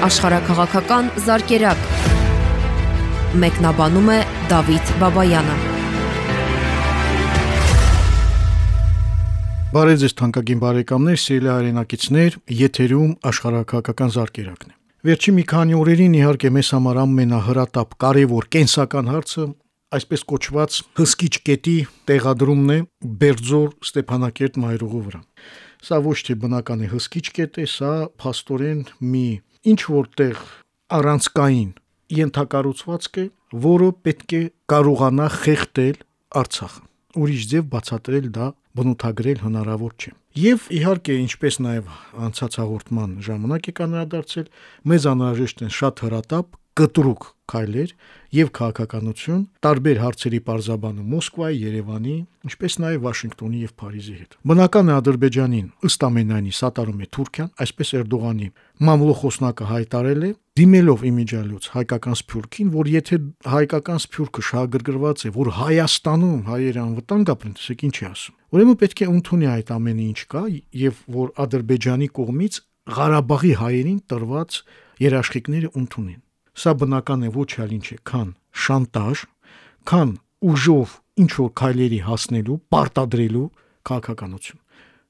աշխարհակղական զարգերակ։ Մեկնաբանում է Դավիթ Բաբայանը։ Բարև ձեզ թանկագին բարեկամներ, սիրելի հայրենակիցներ, եթերում աշխարհակղական զարգերակն է։ Վերջի մի քանի օրերին իհարկե մեզ համար ամենահրատապ կարևոր կենսական հարցը այսպես կոչված հսկիչ կետի տեղադրումն է Բերձոր Ստեփանակերտ մայրուղու վրա։ Սա ոչ թե բնական է հսկիչ կետ է, սա փաստորեն մի ինչ որտեղ առանցկային ենթակառուցվածք է, որը պետք է կարողանա խեղտել Արցախը։ Ուրիշ ձև բացատրել դա բնութագրել հնարավոր չէ։ Եվ իհարկե, ինչպես նաև անցած հաղորդման ժամանակ եք անդրադարձել, մեզ անհրաժեշտ են շատ հրատապ կտրուկ քայլեր եւ քաղաքականություն տարբեր հարցերի parzabanı Մոսկվայի, Երևանի, ինչպես նաեւ Վաշինգտոնի եւ Փարիզի հետ։ Բնական է Ադրբեջանին ըստ ամենայնի սատարում է Թուրքիան, այսպես Էրդողանի մամլոխոսնակը հայտարել է դիմելով իմիջիալոց հայկական սփյուռքին, որ եթե հայկական սփյուռքը շահագրգռված է, որ Հայաստանում հայերը անվտանգ ապրեն, տեսեք ինչ է ասում։ Ուրեմն պետք է ընդունի այդ ամենը ինչ կա եւ որ Ադրբեջանի կողմից Ղարաբաղի հայերին տրված երաշխիքները ընդունեն։ Սա բնական է ոչ այլ ինչ է, քան շանտաժ, քան ուժով ինչ որ քայլերի հասնելու, պարտադրելու քաղաքականություն։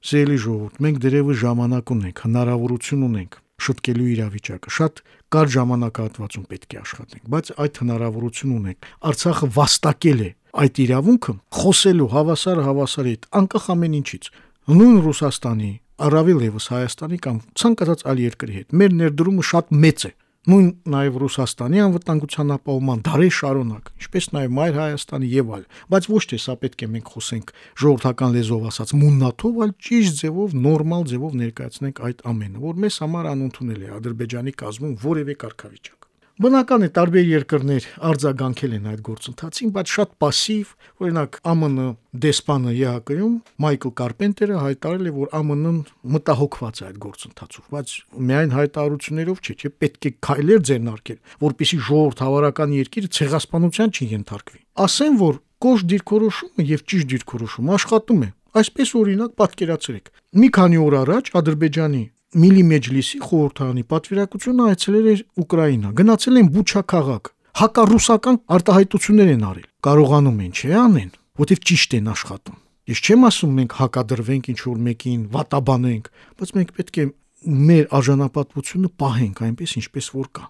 Սիրելի ժողովուրդ, մենք դերևս ժամանակ ունենք, հնարավորություն ունենք շտկելու իրավիճակը։ Շատ կար ժամանակահատվածում պետք է աշխատենք, բայց այդ հնարավորություն ունենք։ Արցախը վաստակել է այդ իրավունքը խոսելու հավասարը հավասարի հետ, անկախ ամեն ինչից։ Նույն Ռուսաստանի, առավել եւս Հայաստանի կամ ցանկացած այլ երկրի հետ մեր ներդրումը շատ մեծ է նույն նաև Ռուսաստանի անվտանգության ապահովման դարեր շարունակ, ինչպես նաև Մայր Հայաստանի եւ այլ, բայց ոչ թե սա պետք է մենք խոսենք ժողովրդական լեզվով ասած մուննաթով, այլ ճիշտ ձևով, նորմալ ձևով ներկայացնենք այդ ամենը, որ մեզ համար անընդունել է Ադրբեջանի կազմում որևէ կարգավիճակ։ Բնական է տարբեր երկրներ արձագանքել են այդ գործընթացին, բայց շատ пассив, օրինակ ԱՄՆ դեսպանը ԵԱԿ-ում Մայքլ Կարպենտերը հայտարարել է, որ ԱՄՆ-ն մտահոգված է այդ գործընթացով, բայց միայն հայտարարություններով չէ, չէ, պետք է քայլեր ձեռնարկել, որպիսի ժողովրդավարական երկիրը ցեղասպանության չի ենթարկվի։ Ասեն, որ կոշտ դիրքորոշումը եւ ճիշտ դիրքորոշումը աշխատում է։ Այսպես օրինակ պատկերացրեք։ Մի քանի օր առաջ Ադրբեջանի Միլի Մեջլիսի խորհրդարանի պատվիրակությունը այցելել էր Ուկրաինա։ Գնացել են Բուչա քաղաք։ Հակառուսական արտահայտություններ են արել։ Կարողանում են, չէ՞ անեն, որտեվ ճիշտ են աշխատում։ Ես չեմ ասում մենք հակադրվենք ինչ որ մեկին, վատաբանենք, բայց մենք պետք է մեր արժանապատվությունը պահենք այնպես, ինչպես որ կա։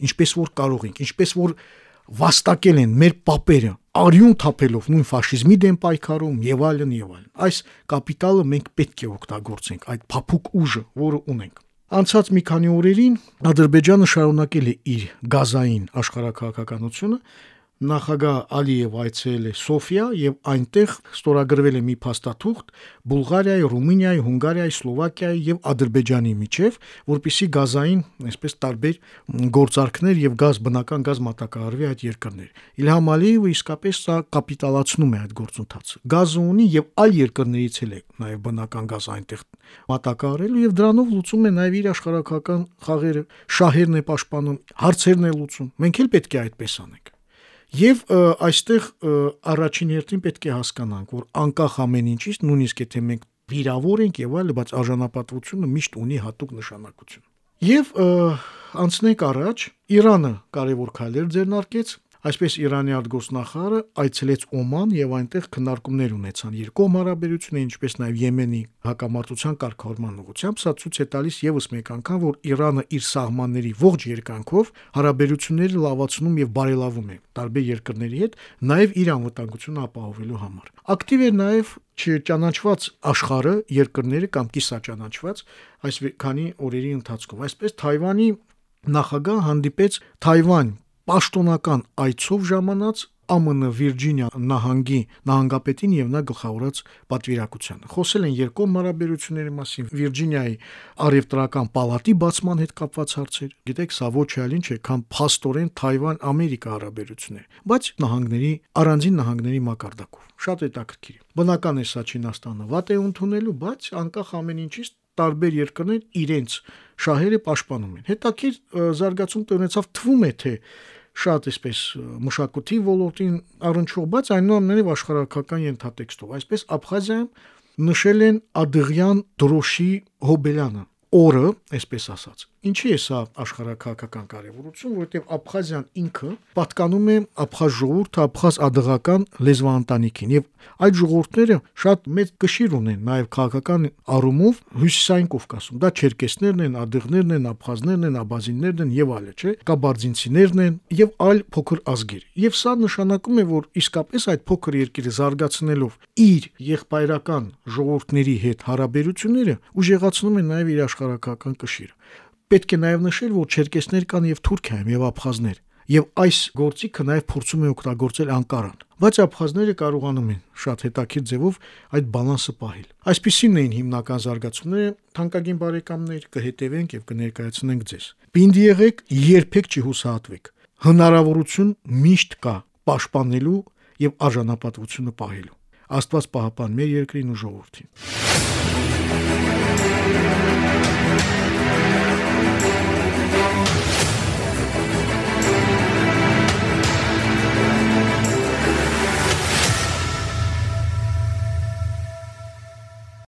Ինչպես որ կարող ենք, ինչպես որ վաստակել են մեր papերը արյուն թափելով նույն ֆաշիզմի դեմ պայքարում եւ այլն եւ այլն։ Այս կապիտալը մենք պետք է օգտագործենք, այդ փափուկ ուժը, որը ունենք։ Անցած մի քանի օրերին Ադրբեջանը շարունակել է իր գազային աշխարհակաղակականությունը նախագահ Ալիև այցելել է Սոֆիա եւ այնտեղ ստորագրվել է մի փաստաթուղթ Բուլղարիայի, Ռումինիայի, Հունգարիայի, Սլովակիայի եւ Ադրբեջանի միջև, որpիսի գազային, այսպես տարբեր գործարքներ եւ գազ բնական գազ մատակարարվի այդ երկրներ։ Իլհամ Ալիևը իսկապես սա կապիտալացնում է այդ գործընթացը։ Գազը ունի եւ այլ երկրներից էլ է նաեւ բնական գազ այնտեղ մատակարարելու եւ դրանով լուծում է նաեւ իր աշխարհակական խաղերը, շահերն է պաշտպանում, հարցերն է լուծում։ Մենք էլ պետք է այդպես անենք։ Եվ այստեղ առաջին հերթին պետք է հասկանանք, որ անկախ ամեն ինչից, նույնիսկ եթե մենք վիրավոր ենք եւ այլը, բայց արժանապատվությունը միշտ ունի հատուկ նշանակություն։ Եվ անցնենք առաջ, Իրանը կարևոր քայլեր ձեռնարկեց Այսպես Իրանի արտգործնախարարը այցելեց Օման եւ այնտեղ քննարկումներ ունեցան. Երկկողմ հարաբերությունների, ինչպես նաեւ Եմենի հակամարտության կարգավորման ուղղությամբ։ Սա ցույց է տալիս եւս մեկ անգամ, որ Իրանը իր սահմանների ողջ երկայնքով հարաբերությունները լավացնում եւ բարելավում է տարբեր երկրների հետ, նաեւ իր անվտանգությունը ապահովելու համար։ Ակտիվ է նաեւ չճանաչված աշխարհը, երկրները կամ կիսաճանաչված այս քանի օրերի ընթացքում։ Այսպես Թայվանի նախագահ հանդիպեց Թայվան պաշտոնական այցով ժամանած ԱՄՆ Վիրջինիա նահանգի նահանգապետին եւ նա գլխավորած պատվիրակությանը։ Խոսել են երկկողմ հարաբերությունների մասին, Վիրջինիայի արևտրական պալատի բացման հետ կապված հարցեր։ Գիտեք, սա ոչ այլ ինչ է, քան փաստորեն Թայվան-Ամերիկա հարաբերություններ, բայց նահանգների առանձին նահանգների մակարդակով։ Շատ հետաքրքիր։ Բնական է սա Չինաստանը վատ է ընդունելու, բայց անկախ ամեն ինչից տարբեր երկրներ իրենց շահերը պաշտպանում են։ Հետաքրիր զարգացում տնեցավ թվում է թե շատ այսպես մշակույթի ոլորտին առնչվող, բայց այնուամենայնիվ աշխարհակական ենթատեքստով։ Այսպես Աբխազիայում նշել են Ադղյան դրոշի հոբելյանը օրը, այսպես ասած։ Ինչի է սա աշխարհակահաղական կարևորություն, որովհետև Աբխազիան ինքը պատկանում է Աբխազ ժողովուրդը Աբխազ ադղական լեզվաընտանիքին եւ այդ ժողովուրդները շատ մեծ կշիռ ունեն նաեւ քաղաքական առումով հյուսիսային Կովկասում։ Դա չերկեսներն են, ադղներն են, աբխազներն են, աբազիններն են եւ այլը, չէ՞։ Կաբարձինցիներն են եւ այլ փոքր ազգեր։ Եվ սա նշանակում է, որ իսկապես այդ փոքր երկիրը զարգացնելով իր եղբայրական ժողովուրդների հետ հարաբերությունները ուժեղացնում է նաեւ իր աշխարհակական կշիռը։ Պետք է նաև նշել, որ չերկեսներ կան եւ Թուրքիայում եւ աբխազներ եւ այս գործիքը նաև փորձում է օգտագործել Անկարան։ Բայց աբխազները կարողանում են շատ հետաքրքիր ձևով այդ բալանսը պահել։ Այսպիսին էին հիմնական զարգացումները, թանկագին բարեկամներ, կհետևենք եւ կներկայացնենք ձեզ։ Պինդ եղեք, երբեք չհուսահատվեք։ Հնարավորություն միշտ կա պաշտպանելու եւ արժանապատվությունը պահելու։ Աստված պահապան մեր երկրին ու ժողովրդին։